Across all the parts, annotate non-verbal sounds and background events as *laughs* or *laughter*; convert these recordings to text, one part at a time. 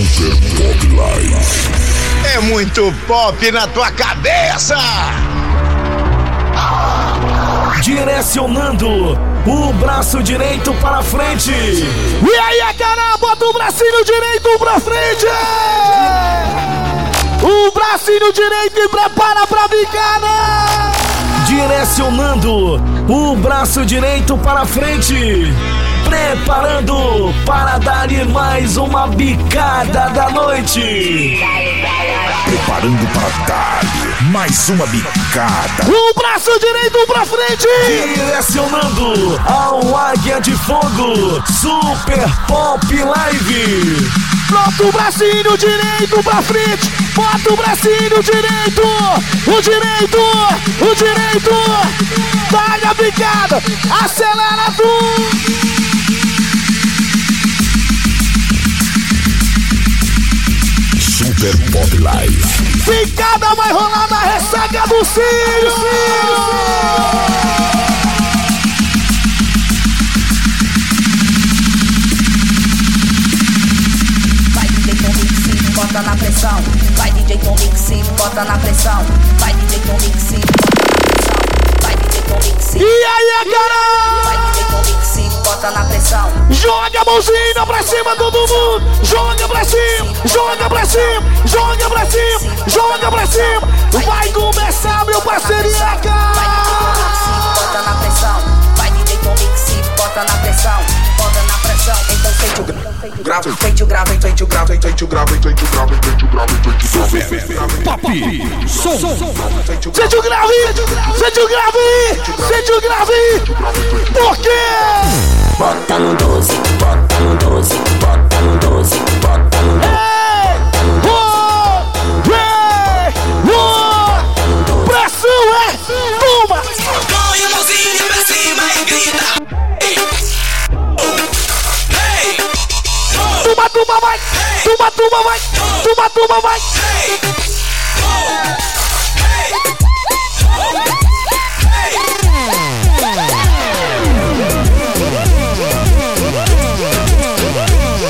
Super Pop Live. É muito pop na tua cabeça! Direcionando o braço direito para frente. E aí, cara, bota o bracinho direito pra frente. O bracinho direito e prepara pra bicada. Direcionando o braço direito para frente. Preparando para dar-lhe mais uma bicada da noite. Preparando para dar mais uma bicada. O braço direito pra frente. Direcionando ao Águia de Fogo. Super Pop Live. Bota o bracinho direito pra frente. Bota o bracinho direito. O direito. O direito. Dá a bicada. Acelera tudo. Super Pop Live. Picada vai rolar na ressaca do Círio. Vai DJ Tom Mix, bota na pressão. Vai DJ Tom Mix, bota na pressão. Vai DJ Tom Mix, bota na pressão. Vai DJ Tom Mix. E aí, cara? Vai DJ Tom Mix, bota na pressão. Joga a mãozinha pra cima todo mundo. Joga pra cima, joga pra cima, joga pra cima, joga pra cima. Vai começar, meu parceirinha, Vai grau, tente o grau, tente o grau, tente o grau, tente o grau, tente o grau, tente o grau, tente o grau. Sente o grau, sente o grau, sente o grau, por quê? Bota no 12, bota no 12. Tuma, vai, tuma, tuma, vai, tuma, tuma, vai.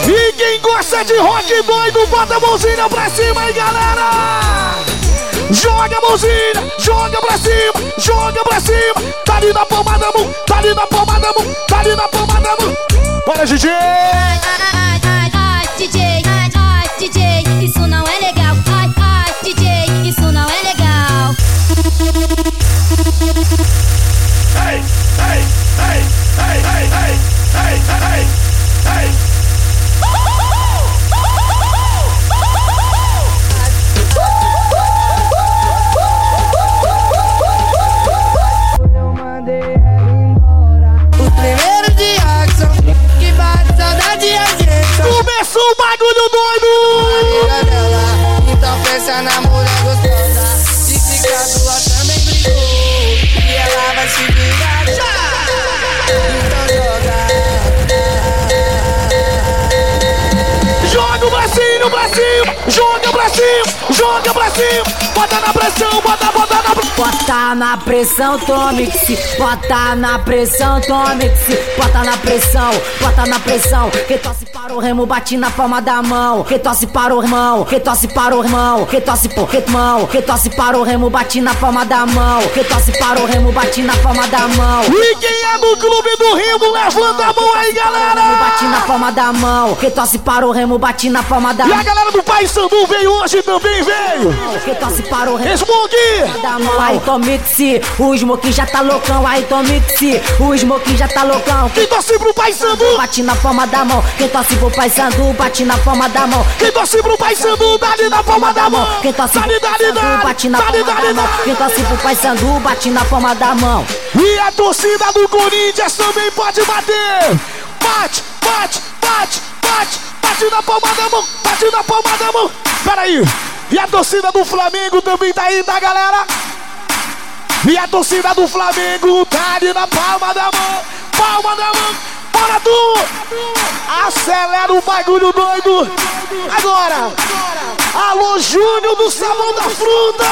E quem gosta de rock doido, bota a mãozinha pra cima aí, galera! Joga a mãozinha, joga pra cima, joga pra cima. Tá ali na palma da mão, tá ali na palma da mão, tá ali na palma da mão. Bora, DJ! Cima, joga pra cima. Bota na pressão, bota, bota na pressão. Bota na pressão, tome-se. Bota na pressão, tome-se. Bota na pressão, bota na pressão. Que tosse para o remo, bate na palma da mão. Que tosse para o irmão, que tosse para o irmão. Que tosse por que mão, que tosse para o remo, bate na palma da mão. Que tosse para o remo, bate na palma da mão. E quem é do clube do Remo, levanta a mão aí, Remo galera! bate na palma da mão. Que tosse para o remo, bate na palma da E a mão. galera do Pai Sandu veio hoje também, veio! Que tosse para o remo. Mão. Aí Tomixi, o Smoke já tá loucão. Aí Tomixi, o Smoke já tá loucão. Quem torce pro Pai Sandu? Bate na palma da mão. Quem torce pro Pai Sandu, bate na palma da mão. Quem torce pro Pai Sandu, dá-lhe na palma da mão! Quem torce pro Pai Sandu, dá-lhe! bate na palma da mão. Quem torce pro Pai Sandu, bate na palma da mão. E a torcida do Corinthians também pode bater! Bate, bate, bate, bate, bate na palma da mão, bate na palma da mão! Peraí! E a torcida do Flamengo também tá aí, tá, galera? E a torcida do Flamengo tá ali na palma da mão, palma da mão! Bora tu! Acelera o bagulho doido! Agora! Alô, Júnior do Salão da Fruta!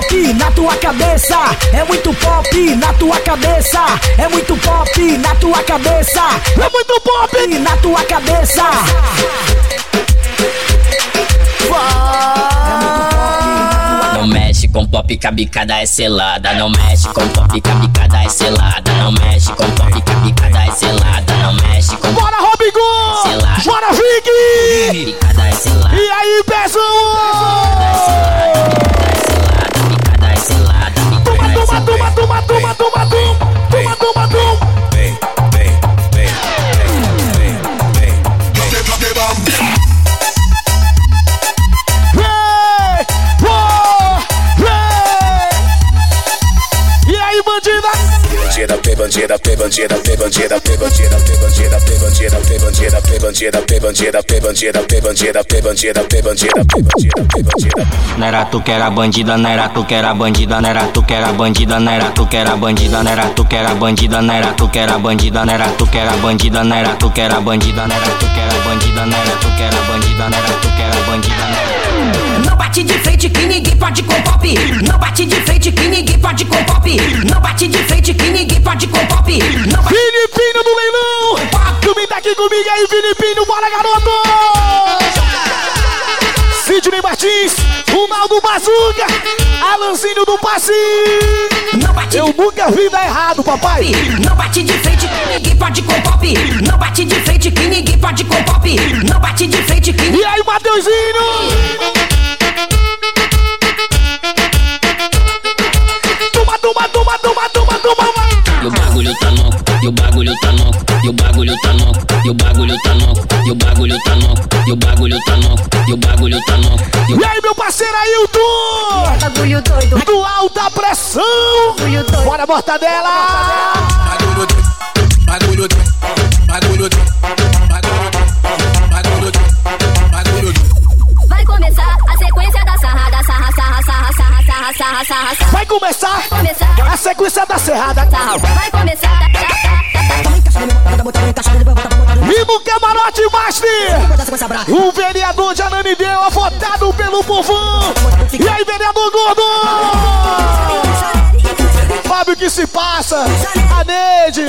Pop na tua cabeça. É muito pop na tua cabeça. É muito pop na tua cabeça. É muito pop na tua cabeça. Não mexe com pop que a bicada é selada. Não mexe com pop que a bicada é selada. Não mexe com pop que a bicada é selada. Não mexe com Bora! Selada. Bora, bicada é. E aí, Pezão? Toma, toma, toma, toma, toma, toma, toma, toma, Bandida, pé, bandida, pé, bandida, pé, bandida, pé, bandida, pé, bandida, pé, bandida, pé, bandida, pé, bandida, pé, bandida, pé, bandida, pé, bandida, pé, bandida, pé, bandida, pé, bandida. Não tu que era bandida, não era tu que era bandida, não era tu que era bandida, não era tu que era bandida, não era tu que era bandida, não era tu que era bandida, não era tu que era bandida, não era tu que era bandida, não era tu que era bandida, não era tu que era bandida, não era tu que era bandida, Não bate de frente que ninguém pode com pop. Não bate de frente que ninguém pode com pop. Não bate de frente que ninguém pode com pop. Não bate Filipinho do leilão! Também tá aqui comigo aí, Filipinho, bora, garoto! Sidney Martins, Ronaldo Bazuca, Alanzinho do Passe. Não bate Eu nunca vi dar errado, papai. Não bate de frente que ninguém pode com pop. Não bate de frente que ninguém pode com pop. Não bate de frente que E aí, Mateuzinho? bagulho tá louco, e o bagulho tá louco, e o bagulho tá louco, e o bagulho tá louco, e o bagulho tá louco. E aí, meu parceiro Ailton! Bagulho doido. Do alta pressão! Bagulho doido. Bora, mortadela! Bagulho doido. Bagulho doido. Bagulho doido. Bagulho doido. Bagulho doido. Vai começar a sequência da sarra, da sarra, sarra, sarra, sarra, sarra, sarra, sarra. Vai começar, Vai começar. a sequência da serrada. Sarra. Vai começar. Da no camarote master, o vereador de Ananideu, votado pelo povão. E aí, vereador gordo? Fábio, que se passa? A Neide.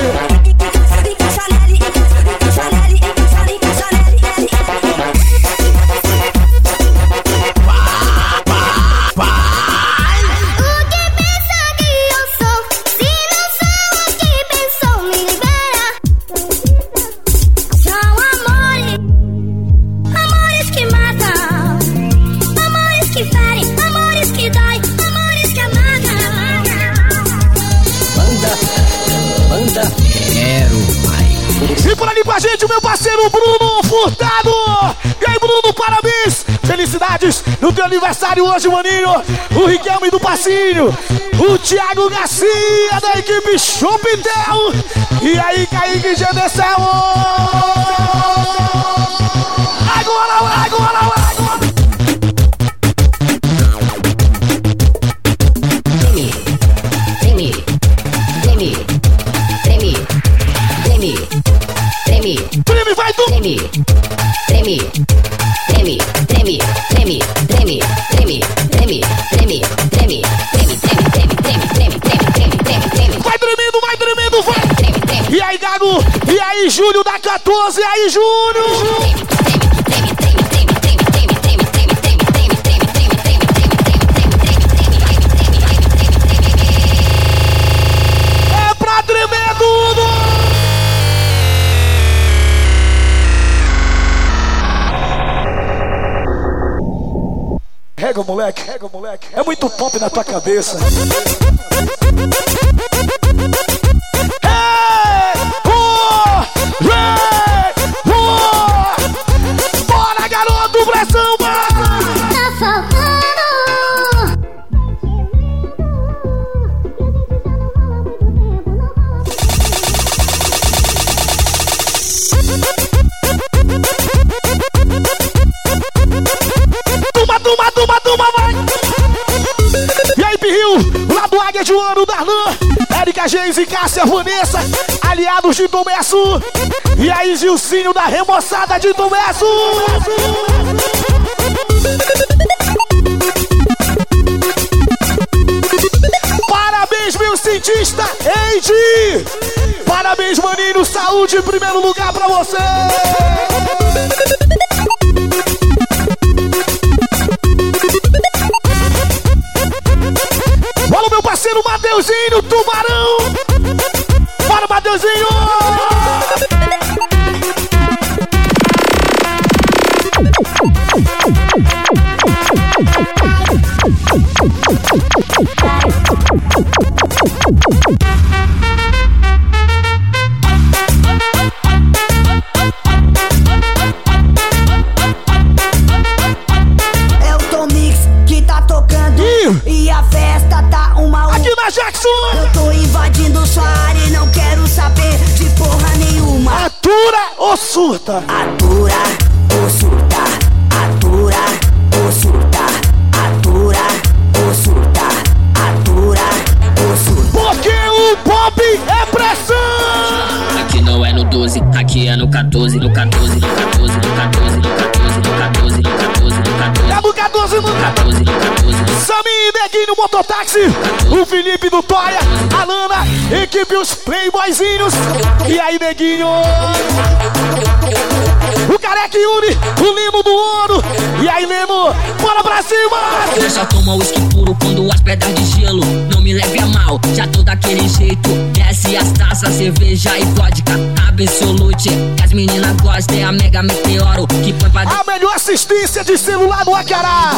No teu aniversário hoje, maninho. O Riquelme do Passinho. O Thiago Garcia da equipe Chopitel. E aí, Kaique Gedecel. Agora, agora, agora. Treme, treme, treme, treme, vai tu. treme, Júlio da 14? E aí, Júnior? É pra tremer tudo! Rega, moleque, rega, moleque. É muito pop na tua cabeça. Mônica, e Cássia, Vanessa, aliados de Tomesso. E aí, Gilcinho da remoçada de Tomesso. Parabéns, meu cientista, Eide. Parabéns, maninho. Saúde em primeiro lugar pra você. Parceiro Mateuzinho, Tubarão! Bora, Mateuzinho! Mototáxi, o Felipe do Toia, a Lana, equipe os Playboyzinhos. E aí, Neguinho? O Careca Yuri, o Limo do Ouro. E aí, Limo, bora pra cima! Eu só tomo uísque puro quando as pedras de gelo Não me leve a mal, já tô daquele jeito Desce as taças, cerveja e vodka Absolute, que as meninas gostam É a Mega Meteoro que põe pra A melhor assistência de celular do Acará.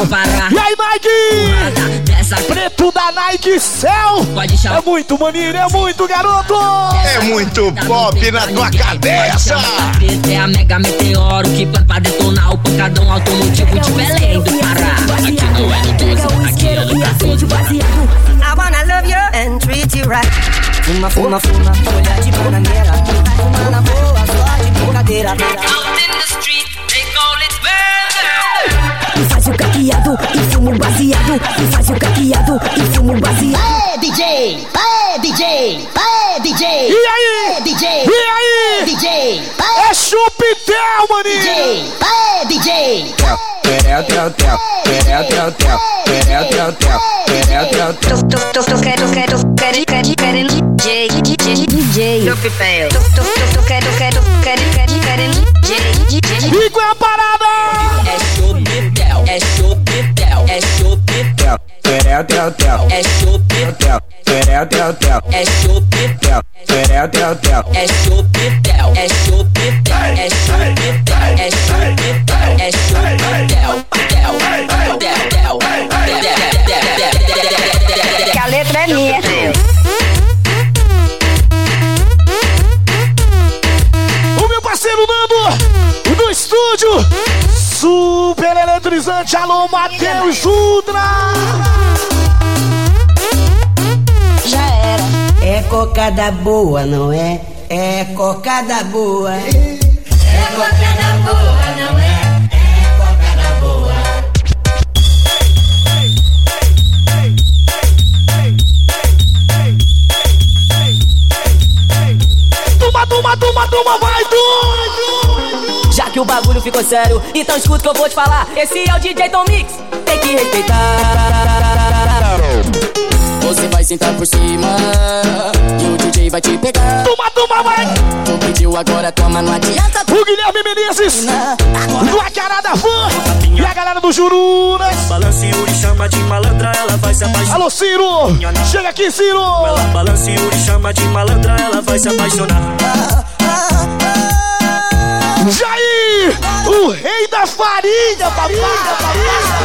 E aí, Nike? Dessa Preto da Nike Cell. Pode chamar É muito maneiro, é muito garoto. É muito pop na tua cabeça. É a Mega Meteoro que põe pra detonar o pancadão automotivo de Belém do Pará não é no 12, aqui é no 14 I wanna love you and treat you right. Fuma, fuma, fuma, olha de bananeira. Fuma na boa, só de brincadeira. E faz o caqueado e fumo baseado. E faz o caqueado e fumo baseado. Aê, DJ! Aê, DJ! Aê, DJ! E aí? Chupitel, maninho! DJ, vai, DJ! Perel, teu, teu, perel, teu, teu, perel, teu, teu, perel, teu, teu. Tu, tu, tu, tu, quero, quero, quero, quero, quero, DJ, DJ, DJ. Chupitel. Tu, tu, tu, tu, quero, quero, quero, quero, quero, DJ, DJ. E qual é a parada? É Chupitel, é Chupitel, é Chupitel. Perel, teu, teu, é Chupitel, perel, teu, teu, é Chupitel. É é chupitel, é chupitel, é chupitel, é chupitel, é chupitel, tel, tel, tel, tel, Que a letra é minha. O meu parceiro Nando, do estúdio. Super eletrizante. Alô, Matheus Udra. É cocada boa, não é? É cocada boa. Tuma, tuma, tuma, tuma, vai, doido. Já que o bagulho ficou sério, então escuta o que eu vou te falar. Esse é o DJ Tom Mix, tem que respeitar. Você vai sentar por cima e o DJ vai te pegar. Tuma, tuma, vai. Tu pediu agora, toma, não adianta. O Guilherme Menezes, do Acará da Fã. E a galera do Jurunas. Balance Yuri chama de malandra, ela vai se apaixonar. Alô, Ciro. Chega aqui, Ciro. Ela balance Yuri chama de malandra, ela vai se apaixonar. Jair, o rei da farinha, papai.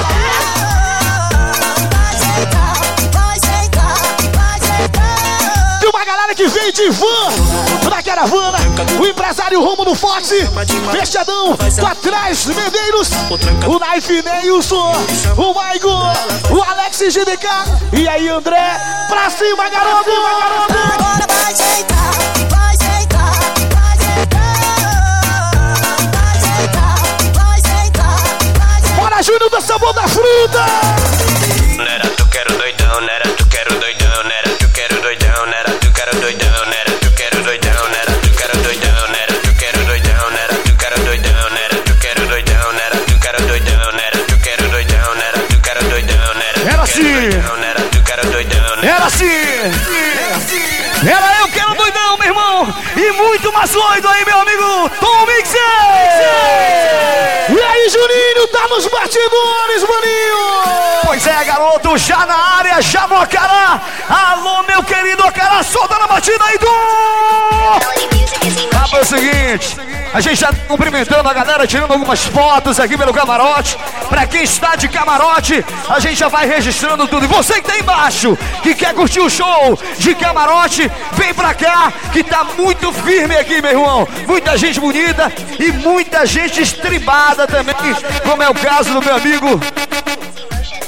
Galera que vem de van na caravana. O empresário Romulo Forte, fechadão, do atrás, Medeiros, o Knife Neilson, o Maigo, o Alex GDK. E aí, André, pra cima, garoto, garoto. Agora vai. Bora, Júnior do Sabor da Fruta. Nos batidores, maninho! Pois é, garoto, já na área, já no Acará. Alô, meu querido Acará, solta na batida aí, Dom! Papo é o seguinte, a gente já tá cumprimentando a galera, tirando algumas fotos aqui pelo camarote. Pra quem está de camarote, a gente já vai registrando tudo. E você que tá embaixo, que quer curtir o show de camarote, vem pra cá, que tá muito firme aqui, meu irmão. Muita gente bonita e muita gente estribada também, como é o caso do meu amigo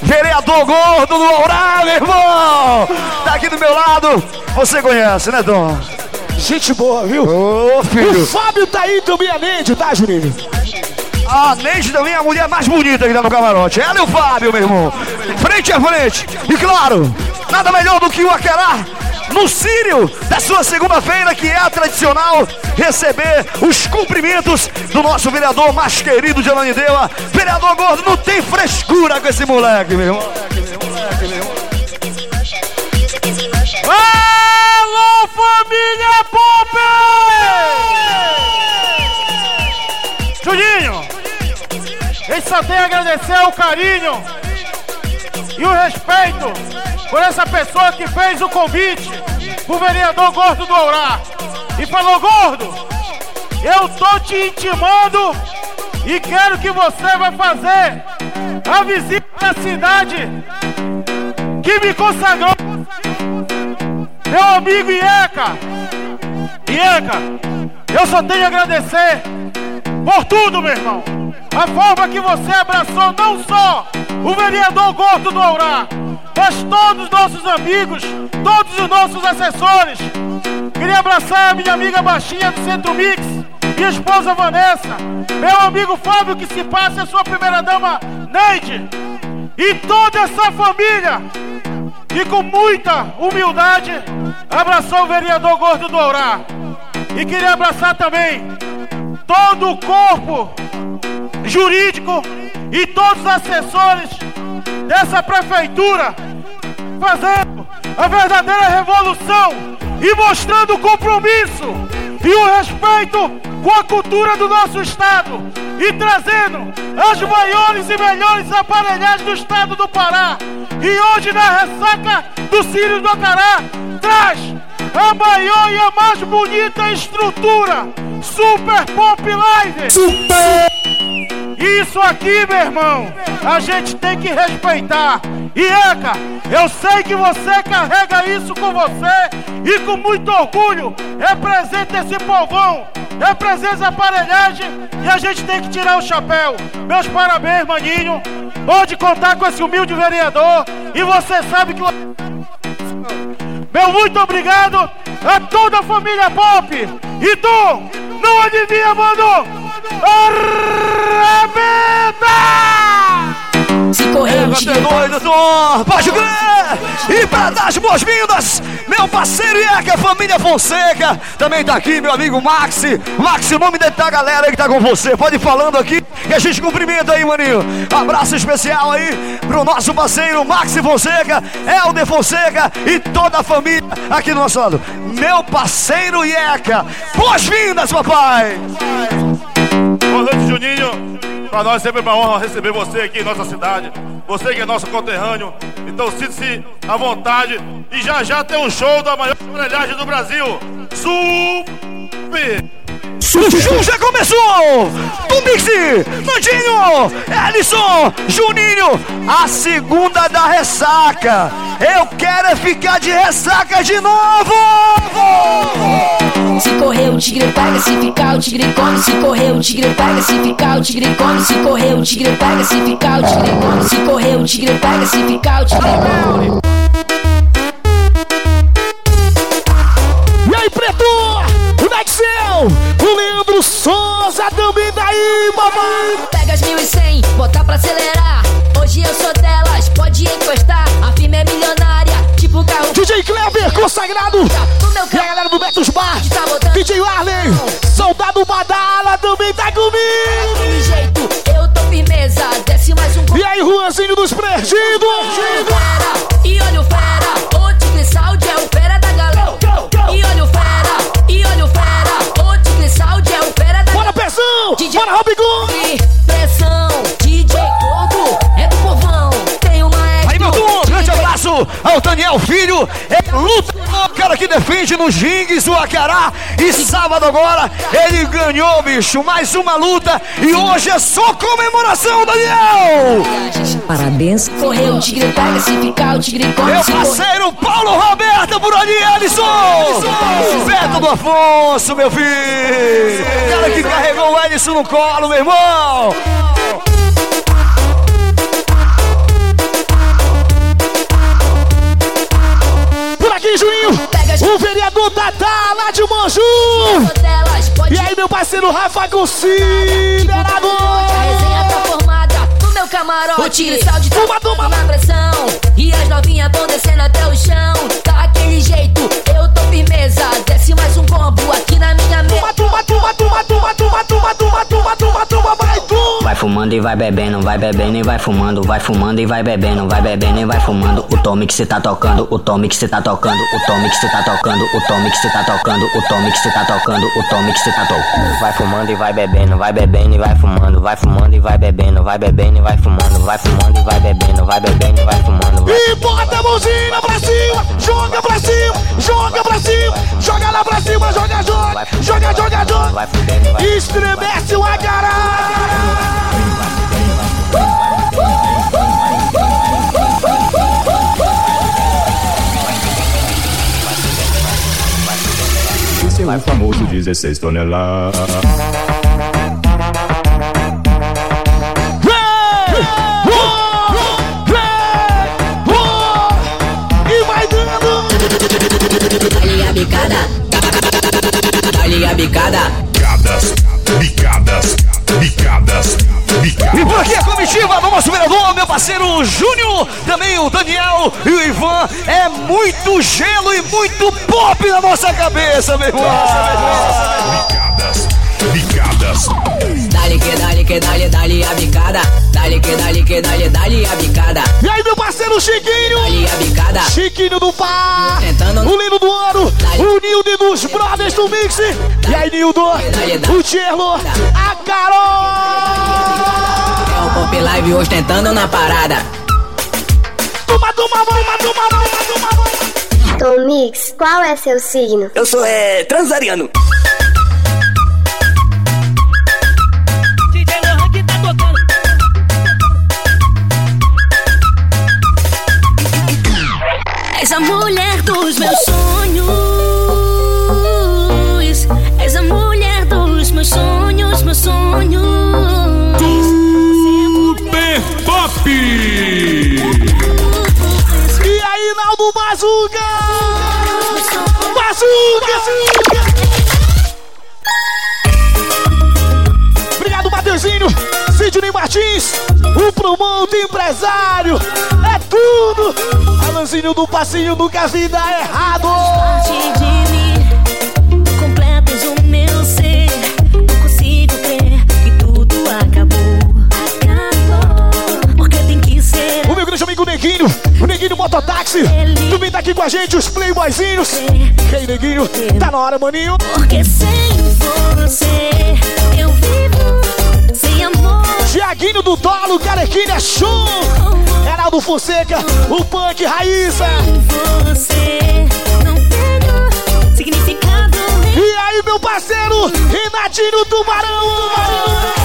Vereador Gordo do Aurá, meu irmão! Tá aqui do meu lado. Você conhece, né, Dom? Gente boa, viu? Ô, filho. O Fábio tá aí também, a Neide, tá, Juninho? A Neide também é a mulher mais bonita que tá no camarote. Ela e o Fábio, meu irmão. Frente a frente. E claro, nada melhor do que o Aquerá no Sírio da sua segunda-feira, que é a tradicional, receber os cumprimentos do nosso vereador mais querido de Ananindeua. Vereador Gordo, não tem frescura com esse moleque, meu irmão. Alô, família agradecer o carinho e o respeito por essa pessoa que fez o convite pro vereador Gordo do Aurá e falou: Gordo, eu tô te intimando e quero que você vai fazer a visita da cidade que me consagrou. Meu amigo Ieca, Ieca, eu só tenho a agradecer por tudo, meu irmão. A forma que você abraçou não só o vereador Gordo do Aurá, mas todos os nossos amigos, todos os nossos assessores. Queria abraçar a minha amiga baixinha do Centro Mix, minha esposa Vanessa, meu amigo Fábio, que se passa, a sua primeira dama Neide, e toda essa família que com muita humildade abraçou o vereador Gordo do Aurá. E queria abraçar também todo o corpo jurídico e todos os assessores dessa prefeitura fazendo a verdadeira revolução e mostrando o compromisso e o respeito com a cultura do nosso estado e trazendo as maiores e melhores aparelhagens do estado do Pará. E hoje na ressaca do Círio do Acará traz a maior e a mais bonita estrutura Super Pop Live. Super! Isso aqui, meu irmão, a gente tem que respeitar. E eu sei que você carrega isso com você e com muito orgulho representa esse povão, representa essa aparelhagem e a gente tem que tirar o chapéu. Meus parabéns, maninho. Pode contar com esse humilde vereador e você sabe que. Meu muito obrigado a toda a família Pop. E tu, não adivinha, mano? Arrebenta! Se correr, é doido, Tom! Pode crer! E pra dar as boas-vindas, meu parceiro Ieca, família Fonseca, também tá aqui, meu amigo Maxi. Maxi, o nome da galera que tá com você. Pode ir falando aqui que a gente cumprimenta aí, maninho. Abraço especial aí pro nosso parceiro Maxi Fonseca, Helder Fonseca e toda a família aqui do nosso lado. Meu parceiro Ieca, boas-vindas, papai! Boa noite, Juninho. Para nós sempre é uma honra receber você aqui em nossa cidade. Você que é nosso conterrâneo. Então sinta-se à vontade. E já já tem um show da maior aparelhagem do Brasil. Super! Chuchu já começou! Tumbixi, Nandinho, Ellison, Juninho, a segunda da ressaca. Eu quero é ficar de ressaca de novo! Se correr o tigre pega, se ficar o tigre come. Se correr o tigre pega, se ficar o tigre come. Se correr o tigre pega, se ficar o tigre come. Se correr o tigre pega, se ficar o tigre come. E aí, Preto? O Nexel, mamãe! Pega as 1100, bota pra acelerar. Hoje eu sou delas, pode encostar. A firma é milionária, tipo carro. DJ Kleber, consagrado! E a galera do Betos Bar, DJ Arley, Soldado Badala também tá comigo! Daquele jeito, eu tô firmeza. Desce mais um E aí, Juanzinho dos Perdidos! fera. Daniel Filho é lutador, cara que defende nos rings do Acará. E sábado agora ele ganhou, bicho, mais uma luta. E hoje é só comemoração, Daniel! Parabéns. Correu, o tigre pega, se ficar, o tigre come. Meu parceiro Paulo Roberto por ali, Ellison! Beto do Afonso, meu filho! Cara que carregou o Ellison no colo, meu irmão! Juninho! O vereador Tatá, lá de Manju! E aí, meu parceiro Rafa Considerado! A resenha tá formada no meu camarote. Sal de toma, toma na pressão. E as novinhas tão descendo até o chão. Tá aquele jeito, eu tô firmeza. Desce mais um combo aqui na minha mesa. Vai fumando e vai bebendo, vai bebendo e vai fumando, vai fumando e vai bebendo, vai bebendo e vai fumando. O Tommy que cê tá tocando, o Tommy que cê tá tocando, o Tommy que cê tá tocando, o Tommy que cê tá tocando, o Tommy que cê tá tocando, o Tommy que cê tá tocando. Vai fumando e vai bebendo, vai bebendo e vai fumando, vai fumando e vai bebendo, vai bebendo e vai fumando, vai fumando e vai bebendo, vai bebendo e vai fumando. E bota a mãozinha pra cima, joga pra cima, joga pra cima, joga lá pra cima, joga, joga, joga, joga joga. Estremece o agará. Esse é o famoso 16 toneladas. Bicada. Bicadas, bicadas, bicadas, bicadas. E por aqui a comitiva do nosso vereador, meu parceiro Júnior, também o Daniel e o Ivan. É muito gelo e muito pop na nossa cabeça, meu irmão. Bicadas, bicadas. Dá-lhe que dá-lhe que dá-lhe, dá-lhe a bicada. Dá-lhe que dá-lhe que dá-lhe, dá-lhe a bicada. E aí, meu parceiro Chiquinho? Dá-lhe a bicada. Chiquinho do Pá, Tentando- o Lino do Ouro, o Nildo dos Brothers do Mix. E aí, Nildo, o Tierlo, a Carol. É o Pop Live ostentando na parada. Toma, toma, toma, toma, toma, toma, toma. Tom Mix, qual é seu signo? Eu sou é, transariano. És a mulher dos meus sonhos. És a mulher dos meus sonhos, meus sonhos. Super Pop! E aí, Naldo Bazuca! Bazuca! Obrigado, Mateuzinho, Sidney Martins, o promoto empresário, é tudo! Alanzinho do passinho nunca vi dar errado! Parte de mim, completas o meu ser. Não consigo crer que tudo acabou. Acabou. Porque tem que ser. O meu grande amigo Neguinho, o Neguinho Mototáxi, também tá aqui com a gente, os playboyzinhos. E aí, Neguinho, tá na hora, maninho? Porque sem você eu vivo sem amor. Tiaguinho do Dolo, Carequinha, show! Heraldo Fonseca, o punk Raíssa. Você não tenho significado. E aí, meu parceiro, Renatinho Tubarão. Essa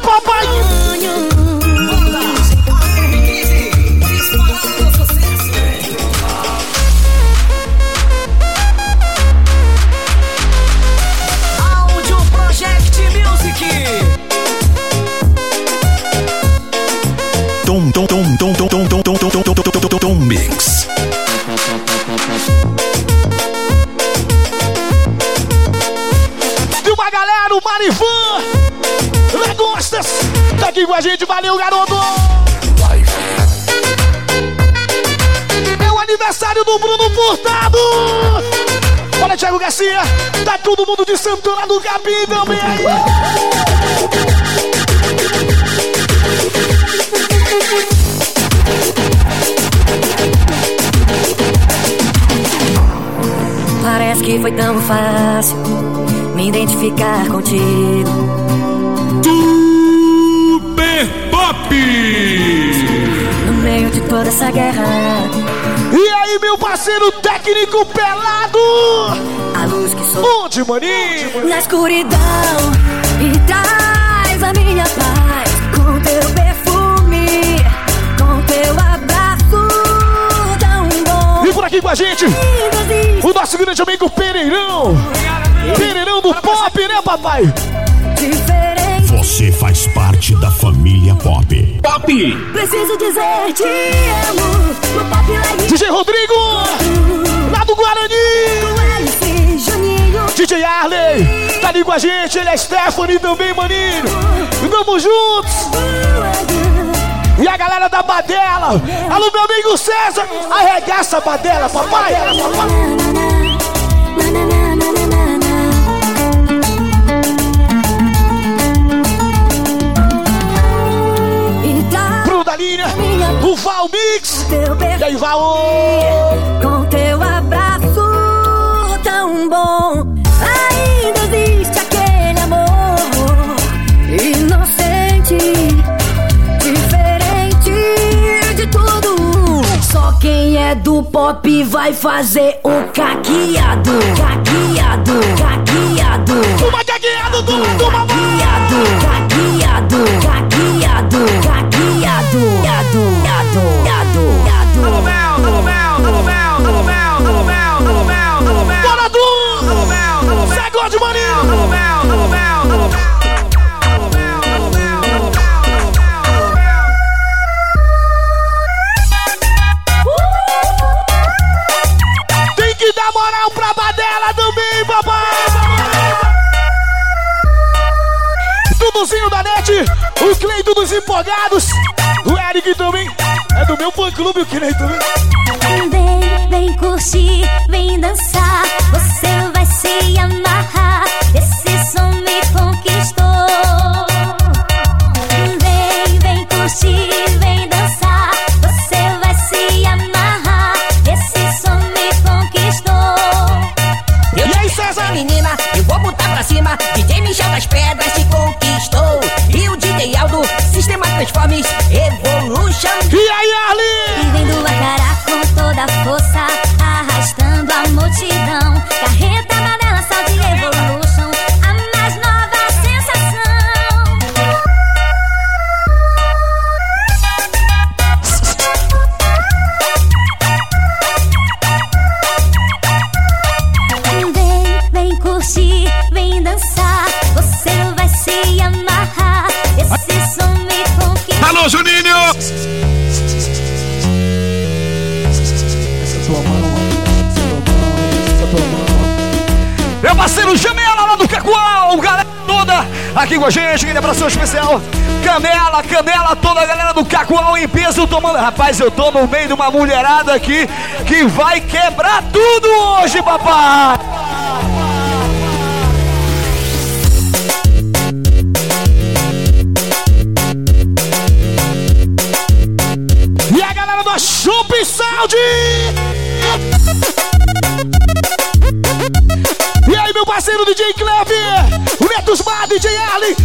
papai! Santora do capim vem aí! Parece que foi tão fácil me identificar contigo. Super Pop! No meio de toda essa guerra. E aí, meu parceiro técnico pelado? Luz que sou. Onde, maninho? Na escuridão e traz a minha paz com teu perfume, com teu abraço tão bom. E por aqui com a gente, o nosso grande amigo Pereirão. Pereirão do Pop, né, papai? Diferente. Você faz parte da família Pop. Pop! Preciso dizer te amo. No pop live. DJ Rodrigo, a gente, ele é Stephanie também, maninho. Vamos juntos. E a galera da Badela. Alô, meu amigo César, arregaça a Badela, papai. Da linha, o Val Mix. teu E aí, Val? Com teu abraço tão bom, do pop vai fazer o caqueado, caqueado, caqueado. Toma cagueado, toma, toma, Caqueado, caqueado, caqueado, caqueado, caqueado, caqueado. Bora, Du! Segue maninho! Duduzinho da net, o Cleito dos Empolgados, o Eric também, é do meu fã clube o Cleito também. Vem, vem curtir, vem dançar. Você vai se amarrar. De uma mulherada aqui que vai quebrar tudo hoje, papai. E a galera do Chup Sound! E aí, meu parceiro DJ Cleve, o Netos Bar, DJ Arley,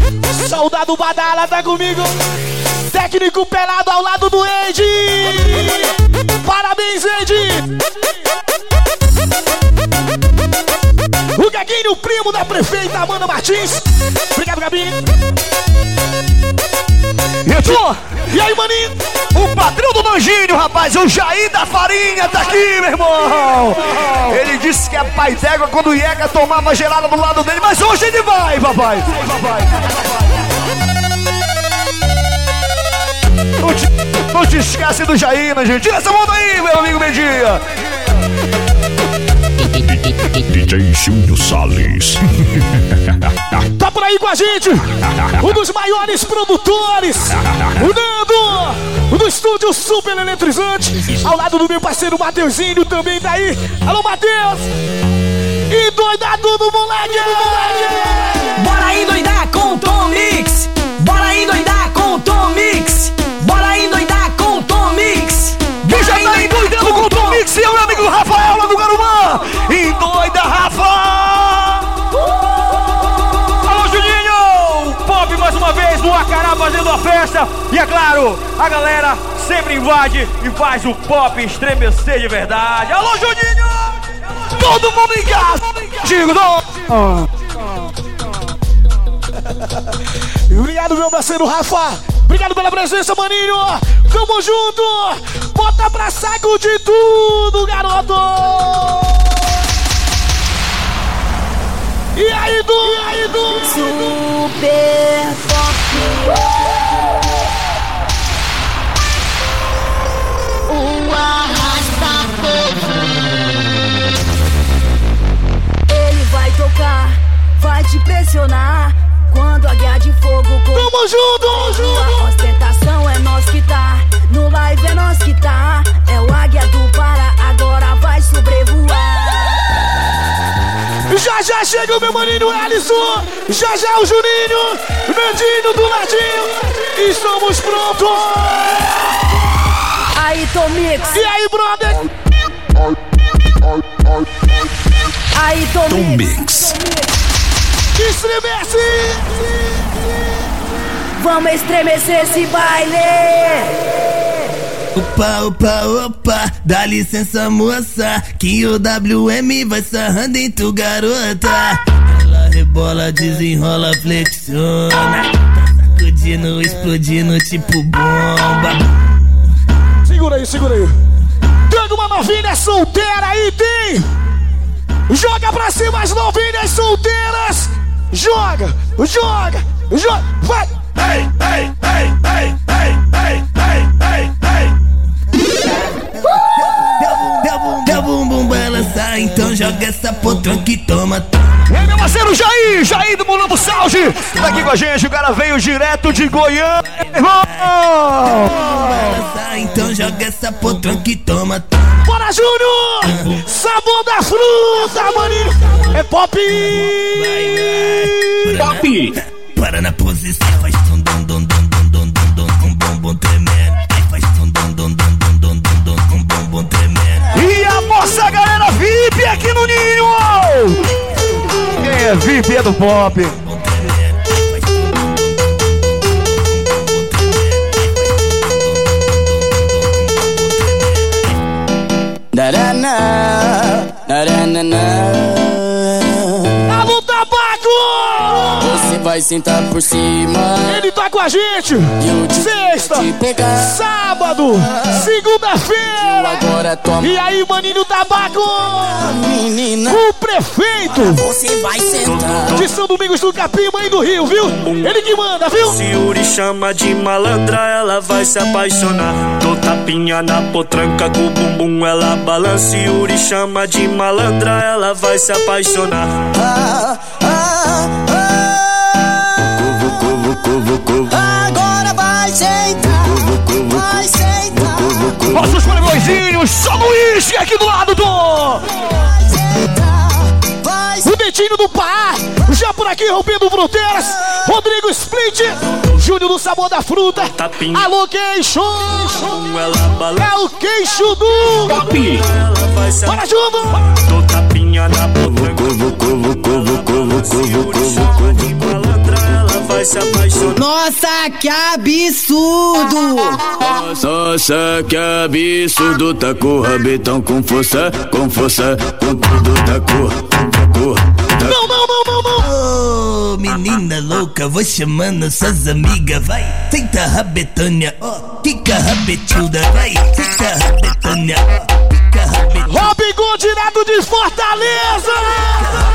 Soldado Badala tá comigo, técnico pelado ao lado primo da prefeita Amanda Martins. Obrigado, Gabi. E, tu? e aí, maninho? O patrão do Manginho, rapaz, o Jair da Farinha tá aqui, meu irmão. Ele disse que é pai d'égua quando o Iega tomava gelada do lado dele, mas hoje ele vai, papai. Não te, não te esquece do Jair, gente? Tira essa mão daí, meu amigo Medinha. *laughs* DJ Júnior Salles. *laughs* Tá por aí com a gente, um dos maiores produtores, o Nando, o do estúdio super eletrizante, ao lado do meu parceiro Mateuzinho também tá aí. Alô, Matheus! E doida tudo, moleque! Bora aí E é claro, a galera sempre invade e faz o pop estremecer de verdade. Alô, Juninho! Todo mundo em casa! Digo, não! *laughs* Obrigado, meu parceiro Rafa! Obrigado pela presença, maninho! Tamo junto! Bota pra saco de tudo, garoto! E aí, Du? E aí, Du? Super Pop. Tamo junto, tamo junto. A ostentação é nós que tá, no live é nós que tá. É o águia do Pará, agora vai sobrevoar. Já já chega o meu maninho Alisson! Já já o Juninho! Nandinho do ladinho! Estamos prontos! Aí, Tomix! E aí, brother? Aí, Tomix! Mix. Estremece! Vamos estremecer esse baile! Opa, opa, opa, dá licença moça Que o WM vai sarrando em tu garota Ela rebola, desenrola, flexiona Tá sacudindo, explodindo tipo bomba Segura aí, segura aí. Tem uma novinha solteira aí, tem! Joga pra cima as novinhas solteiras! Joga, joga, joga, vai! Então joga essa potranca que toma. É meu parceiro Jair, Jair do Mulambo Salge. Tá aqui com a gente, o cara veio direto de Goiânia. Irmão! Então joga essa potranca que toma. Bora, Júnior! Sabor da fruta, maninho! É pop! Pop! Para na posição, faz tum dum dum dum dum dum dum dum com bumbum tremendo Aí faz tum dum dum dum dum dum dum dum com bumbum tremendo E a nossa galera VIP aqui no Ninho! Quem é VIP é do pop. Darana, vai sentar por cima Ele tá com a gente! Sexta, sábado, segunda-feira! Agora toma E aí, maninho tabaco? menina O prefeito Você vai sentar de São Domingos do Capim, mãe do Rio, viu? Ele que manda, viu? Se Yuri chama de malandra, ela vai se apaixonar. Tô tapinha na potranca com o bumbum, ela balança. Se Yuri chama de malandra, ela vai se apaixonar. ah, vai sentar Vai sentar Nossos playboyzinhos, só uísque aqui do lado do... Vai sentar Vai O Dentinho do Pará, já por aqui rompendo fronteiras. Rodrigo Split, Júnior do Sabor da Fruta. Tapinha. Alô, queixo! É o queixo do. Se Bora junto! Tô tapinha na potranca. Vai se apaixonar. Nossa, que absurdo! Nossa, que absurdo, tá com o rabetão com força, com força, com tudo, tá com, tá com, tá Não, não, não, não, não! Ô, menina louca, vou chamando suas amigas, vai. Senta rabetânia, ó, fica rabetilda, vai. Senta rabetânia, ó, fica rabetilda. Robin Good direto de Fortaleza!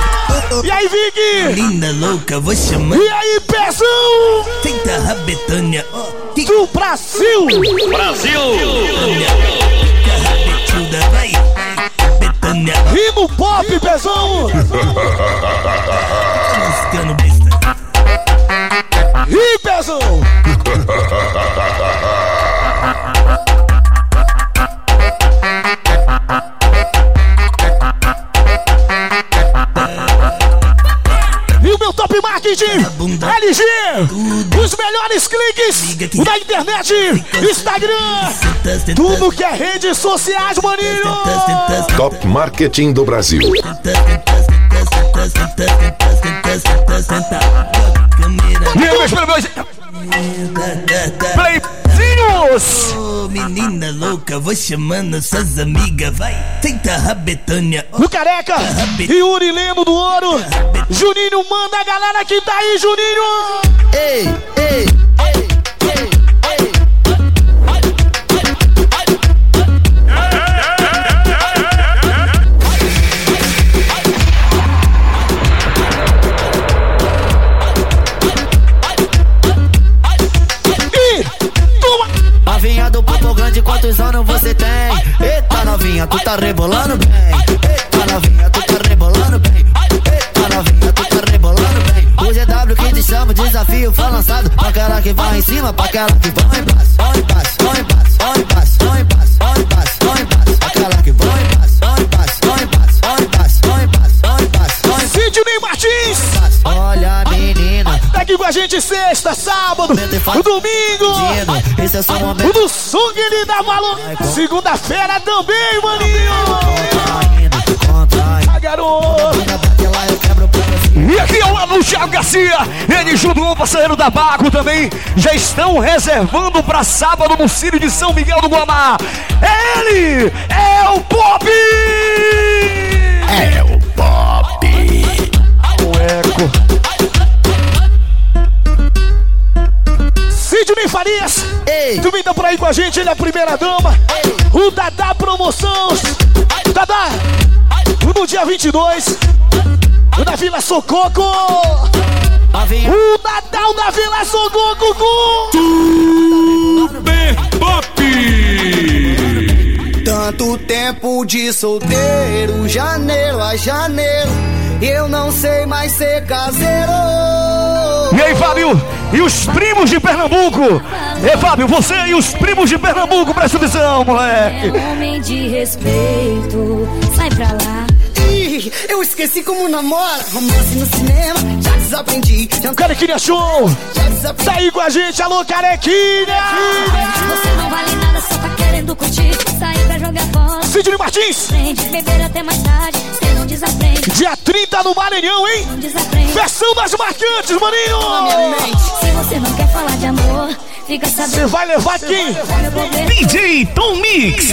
E aí, Vig? Menina louca, vou chamando. E aí, Pezão? Senta rabetânia, ó, fica Do Brasil! Brasil! rabetilda, vai. Betânia, Rimo Pop, Pezão! Ih, Pezão! *laughs* top marketing, LG, os melhores cliques da internet, Instagram, tudo que é redes sociais, maninho. Top Marketing do Brasil. Meus playboys, Playzinhos! Ô, menina louca, vou chamando suas amigas, vai. Senta rabetânia. O Careca, Yuri Lemo do Ouro, Juninho manda a galera que tá aí, Juninho! Ei, ei, E quantos anos você tem? Eita novinha, tu tá rebolando bem. Eita novinha, tu tá rebolando bem. Eita novinha, tu tá rebolando bem. O GW que te chama, desafio foi lançado. Pra aquela que vai em cima, pra aquela que vai em baixo. Vai em baixo, vai em vai em baixo, vai em vai em vai em baixo. Aquela que vai em gente sexta, sábado, domingo! esse é o O momento. do Sung ele dá valor! Segunda-feira também, maninho! Ah, garoto! E aqui ao lado do Thiago Garcia, ele junto com o parceiro da Baco também já estão reservando para sábado no Círio de São Miguel do Guamá. É ele, é o Pop! É o Pop. O Eco. Sidney Farias! Também tá por aí com a gente, ele é a primeira dama! O Dadá Promoções! Dadá! No dia 22, na Vila Sococo! O Natal da Vila Sococo! Tanto tempo de solteiro, janeiro a janeiro, eu não sei mais ser caseiro. E aí, Fábio? E os primos de Pernambuco? É, Fábio, você e os primos de Pernambuco, presta atenção, moleque! Homem de respeito, sai pra lá. Ih, eu esqueci como namora, romance no cinema, já desaprendi. Já Carequinha Show! Tá aí com a gente, alô Carequinha! Você não vale nada, só querendo curtir. Sair pra jogar bola. Sidney Martins! Beber até mais tarde, cê não desaprende. Dia 30 no Maranhão, hein? Não desaprende. Versão das marcantes, maninho! Se você não quer falar de amor, fica sabendo. Você vai levar quem? DJ Tom Mix!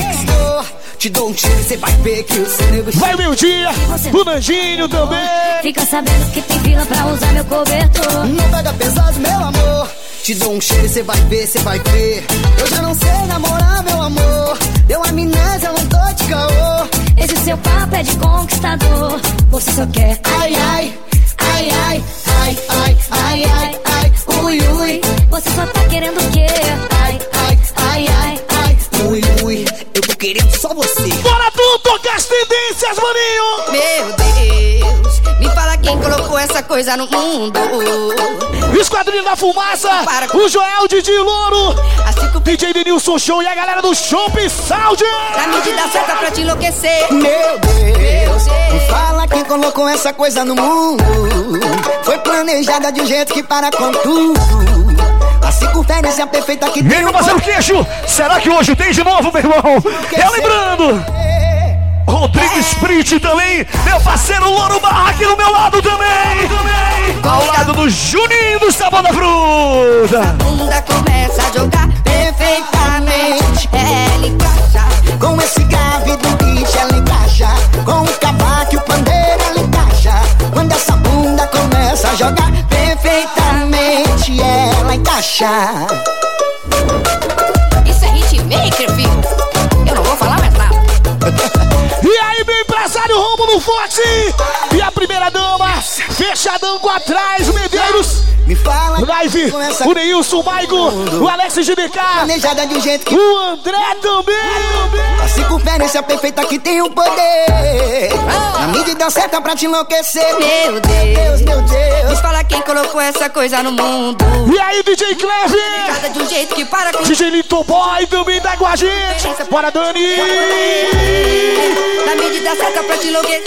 Te dou um tiro, você vai ver que o seu nego Vai meu dia, o Nanjinho também! Fica sabendo que tem fila pra usar meu cobertor. Não pega pesado, meu amor. Te dou um cheiro, cê vai ver, cê vai ver. Eu já não sei namorar, meu amor. Deu amnésia, eu não tô de caô. Esse seu papo é de conquistador. Você só quer. Ai, ai, ai, ai, ai, ai, ai, ai, ai, ui, ui. Você só tá querendo o quê? Ai, ai, ai, ai, ai, ui, ui. Eu tô querendo só você. Bora tu tocar as tendências, maninho! Meu Deus, me fala quem colocou essa coisa no mundo. Esquadrilha da Fumaça, o Joel Didi Louro, DJ Denilson Show e a galera do Shopping Sound! Na medida certa pra te enlouquecer. Meu Deus, me fala quem colocou essa coisa no mundo. Foi planejada de um jeito que para com tudo. A circunferência perfeita que E aí, meu parceiro Queixo, será que hoje tem de novo, meu irmão? É lembrando, Rodrigo Sprit também, meu parceiro Louro Barra aqui do meu lado também, também. Ao lado do Juninho do Sabão da Fruta. bunda começa a jogar perfeitamente. Ela encaixa com esse grave do beat, ela encaixa com o cavaco e o pandeiro, ela encaixa. Quando essa bunda começa a jogar perfeitamente, ela encaixa. Forte! E a primeira dama, fechadão com atrás, Medeiros! Me fala Live, o Neilson, o Maico, o Alex GDK, planejada de um jeito que o André também! A circunferência perfeita que tem o poder. Na medida certa pra te enlouquecer. Meu Deus, meu Deus. Me fala quem colocou essa coisa no mundo. E aí, DJ Cleve? Cada de um jeito que para com DJ Lito Boy também tá com a gente! Bora, Dani! Na medida certa pra te enlouquecer.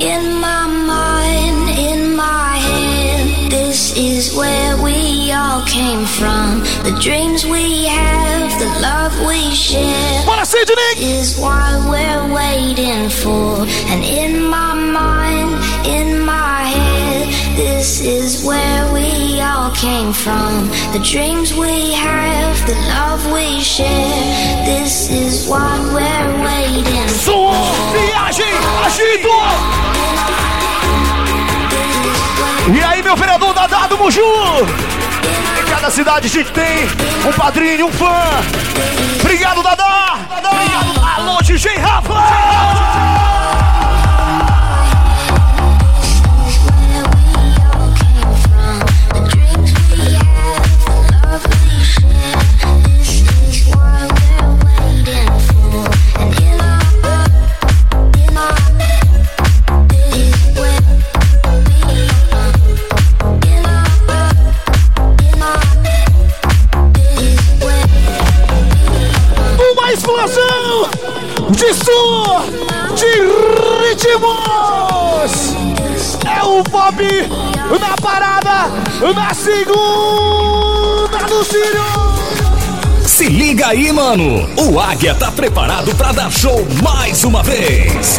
In my mind, in my head, this is where we all came from. The dreams we have, the love we share. Bora, Sidney! Is what we're waiting for. And in my mind, in my head, this is where we all came from. The dreams we have, the love we share. This is what we're waiting Som, viagem, agito! E aí, meu vereador Dadá do Muju? Em cada cidade a gente tem um padrinho, um fã. Obrigado, Dadá! Dadá! Alô, DJ Rafa! Som, de ritmos. É o pop na parada, na segunda do Círio. Se liga aí, mano. O Águia tá preparado pra dar show mais uma vez.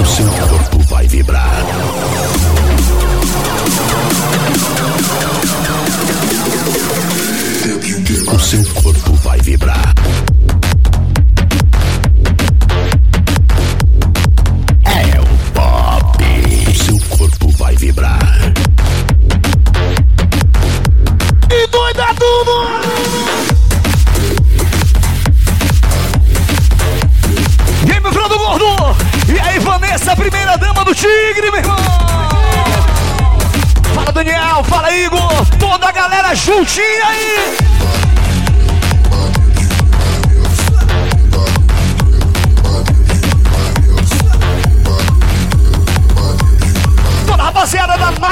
O seu corpo vai vibrar. O seu corpo vai vibrar.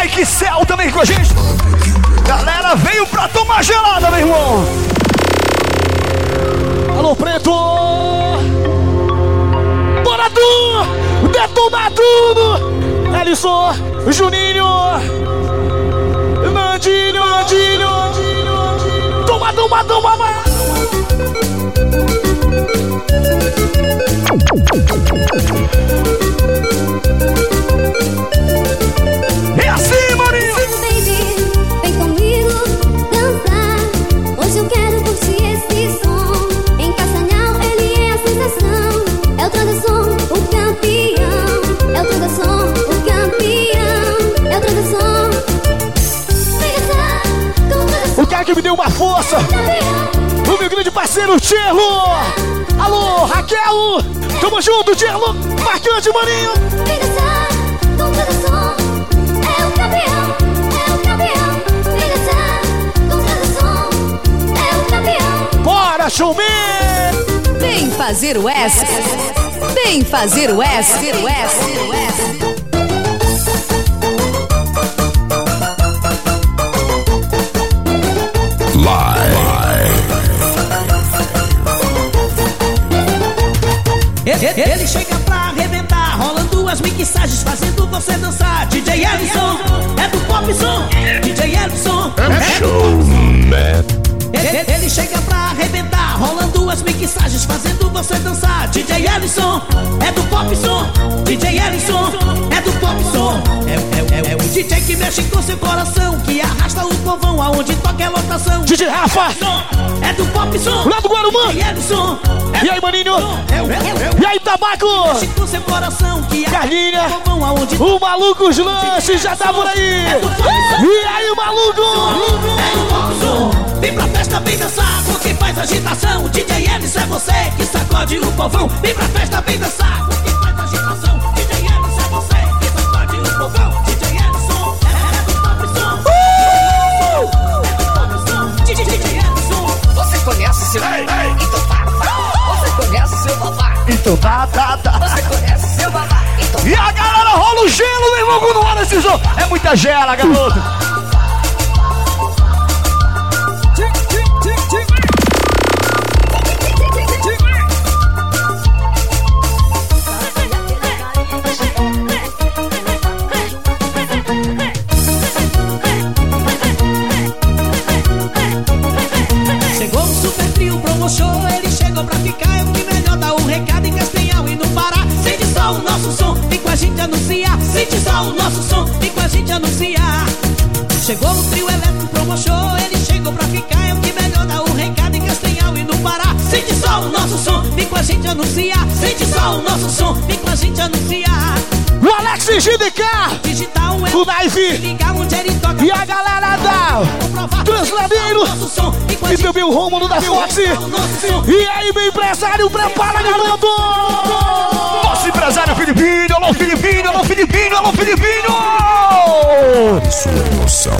Mike Cell também com a gente. Galera, veio pra tomar gelada, meu irmão. Alô, Preto! Bora, Du! Detona tudo! Ellison, Juninho, Nandinho, Nandinho, toma, toma, toma, vai! Que me deu uma força! O meu grande parceiro, Tchelo! Alô, Raquel! Tamo junto, Tchelo! Marcante, maninho! Vem Transação. É o campeão. É o campeão. Vem. É o campeão. Bora, showman! Vem fazer o S. Vem fazer o S. O S. O S. fazendo você dançar. DJ Ellison, é do pop som. DJ Ellison, é do pop som. É, é, é, é o DJ que mexe com seu coração, que arrasta o povão aonde toca é lotação. DJ Rafa, é do pop som. lá do Guarumã! DJ Ellison, E aí, maninho? é é E aí, tabaco? mexe com seu coração, que Carlinha, o maluco os lanches já tá por aí! E aí, maluco? É o pop som. Vem pra festa, vem dançar com quem faz agitação. DJ Ellison é você que sacode o povão. Vem pra festa, vem dançar com quem faz agitação. DJ Ellison é você que sacode o povão. DJ Ellison é, é do pop som. É do pop som. DJ Ellison. Você conhece seu Então tá, tá. Você conhece seu babá? Então tá, tá, tá. Você conhece seu babá? Então E a galera rola o gelo, meu irmão, quando rola esse som. É muita gela, garoto. Promo show, ele chegou pra ficar. É o que melhor dá um recado em Castanhal e no Pará. Sente só o nosso som, vem com a gente anunciar. Sente só o nosso som, vem com a gente anunciar. Chegou o trio elétrico promo show, ele chegou pra ficar. É o que melhor dá um recado em Castanhal e no Pará. Sente só o nosso som, vem com a gente anunciar. Sente só o nosso som, vem com a gente anunciar. O Alex é o Naive e a galera da Transladeiro e também o Rômulo da Fox. E aí, meu empresário, prepara, garoto! Nosso empresário Filipinho, alô Filipinho, alô Filipinho, alô Filipinho! Sua emoção.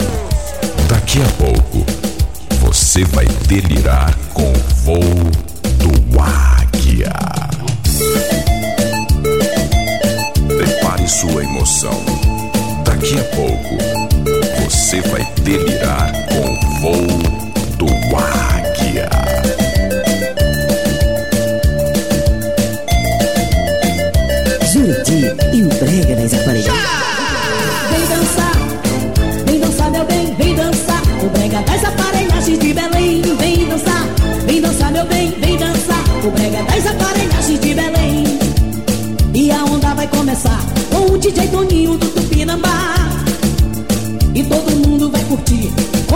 Daqui a pouco, você vai delirar com o voo do Águia. Prepare sua emoção. Daqui a pouco, você vai delirar com o voo do Águia. Juriti e o brega das aparelhas. Vem dançar, vem dançar, meu bem, vem dançar. O brega das aparelhagens de Belém. Vem dançar, vem dançar, meu bem, vem dançar. O brega das aparelhagens de Belém. E a onda vai começar com o DJ Toninho do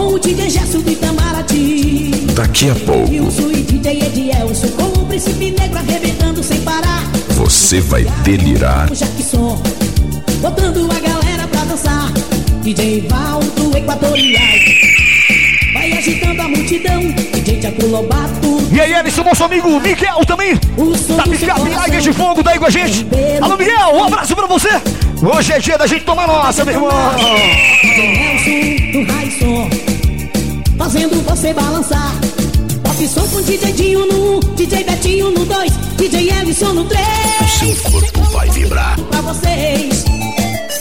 com o DJ Gerson do Itamaraty. Daqui a pouco, Wilson e DJ Edielson com o Príncipe Negro arrebentando sem parar. você vai delirar O Jackson botando a galera pra dançar. DJ Valdo Equatorial vai agitando a multidão. DJ Tiago Lobato. E aí, Ellison, nosso amigo Miguel também. Tá Picape Águia de Fogo, tá aí com a gente. Alô, Miguel, um abraço pra você. Hoje é dia da gente tomar nossa, meu irmão. DJ Nelson do Raisson fazendo você balançar. Pop som com DJ Dinho no 1, DJ Betinho no 2, DJ Ellison no 3. seu corpo vai vibrar. pra vocês.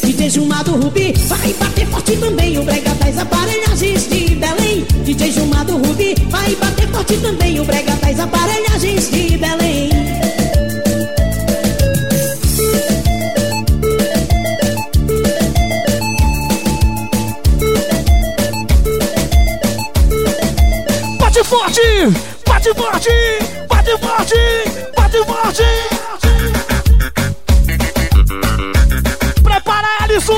DJ Jumado Rubi vai bater forte também o brega das aparelhagens de Belém. DJ Jumado Rubi vai bater forte também o brega das aparelhagens de Belém. Forte! Bate forte! Bate forte! Bate forte! Prepara, Alisson!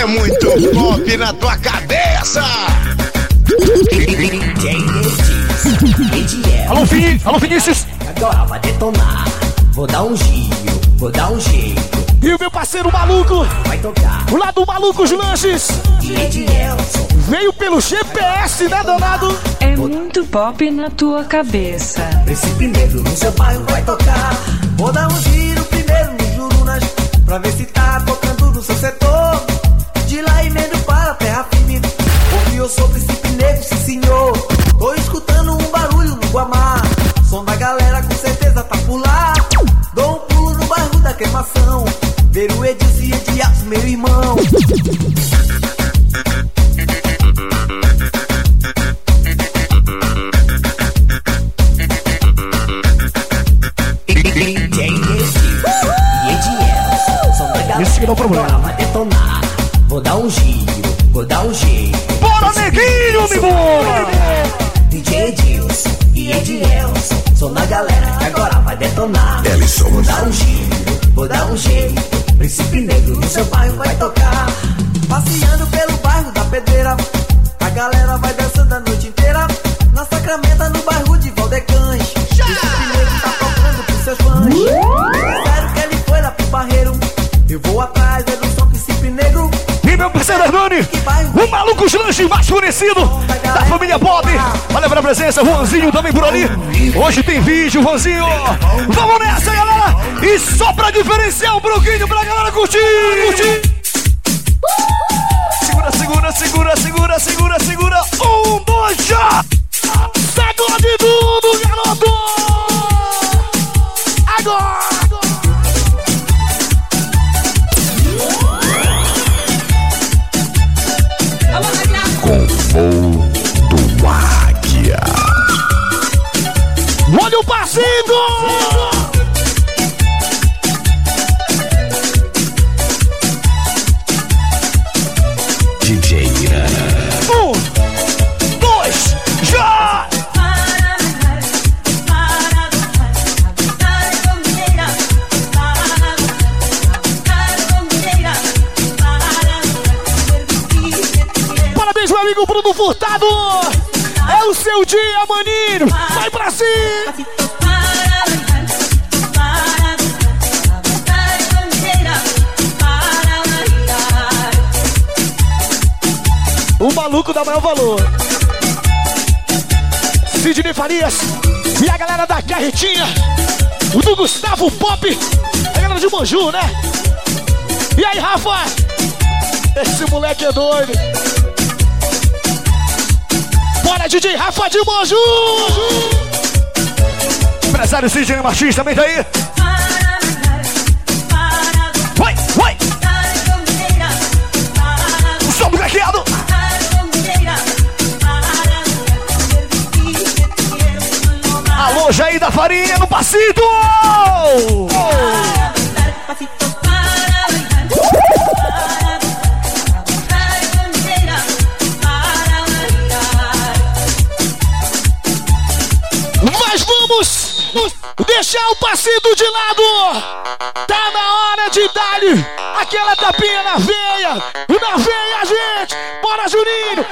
É muito pop na tua cabeça! Alô, Vini, alô, Vinícius. Agora vai detonar. Vou dar um giro, vou dar um jeito. E o meu parceiro maluco, Vai tocar. o lado maluco os lanches, veio pelo GPS, né, danado? É muito pop na tua cabeça. Príncipe Negro no seu bairro vai tocar. Vou dar um giro primeiro no Jurunas, pra ver se tá tocando no seu setor. De lá emendo para a terra firme. Ouvi eu Ver o Edilson e Ediaço, meu irmão. Esse que o problema. vai detonar. Vou dar um giro, vou dar um jeito. Bora, neguinho, me bora! DJ Edilson e Edielson Som da galera que agora vai detonar Ellison. Vou dar um giro, vou dar um jeito Príncipe Negro no seu bairro vai tocar. Passeando pelo bairro da Pedreira. A galera vai dançando a noite inteira. Na Sacramenta, no bairro de Valdecães Príncipe Negro tá tocando pros seus fãs. Sério que ele foi lá pro barreiro. Eu vou atrás, é do som Príncipe Negro. E meu parceiro Hernani, o maluco lanche mais conhecido da família Bob. Olha pra presença, Juanzinho também por ali. Hoje tem vídeo, Juanzinho. Vamos nessa, galera. E só pra diferenciar um pouquinho pra galera curtir. curtir. Segura, segura, segura, segura, segura, segura. Um, dois, já. Sacode tudo, garoto! Agora! com o voo do Águia. Olha o passinho! Bom dia, maninho! Vai pra cima! O maluco dá maior valor. Sidney Farias e a galera da Carretinha. O do Gustavo Pop. A galera de Manju, né? E aí, Rafa? Esse moleque é doido. Bora, DJ Rafa de Manju! Empresário Sidney Martins também tá aí. Vai, vai! O caqueado! Alô, Jair da Farinha no passito! Mas deixar o passito de lado. Tá na hora de dar-lhe aquela tapinha na veia. Na veia, gente. Bora, Juninho.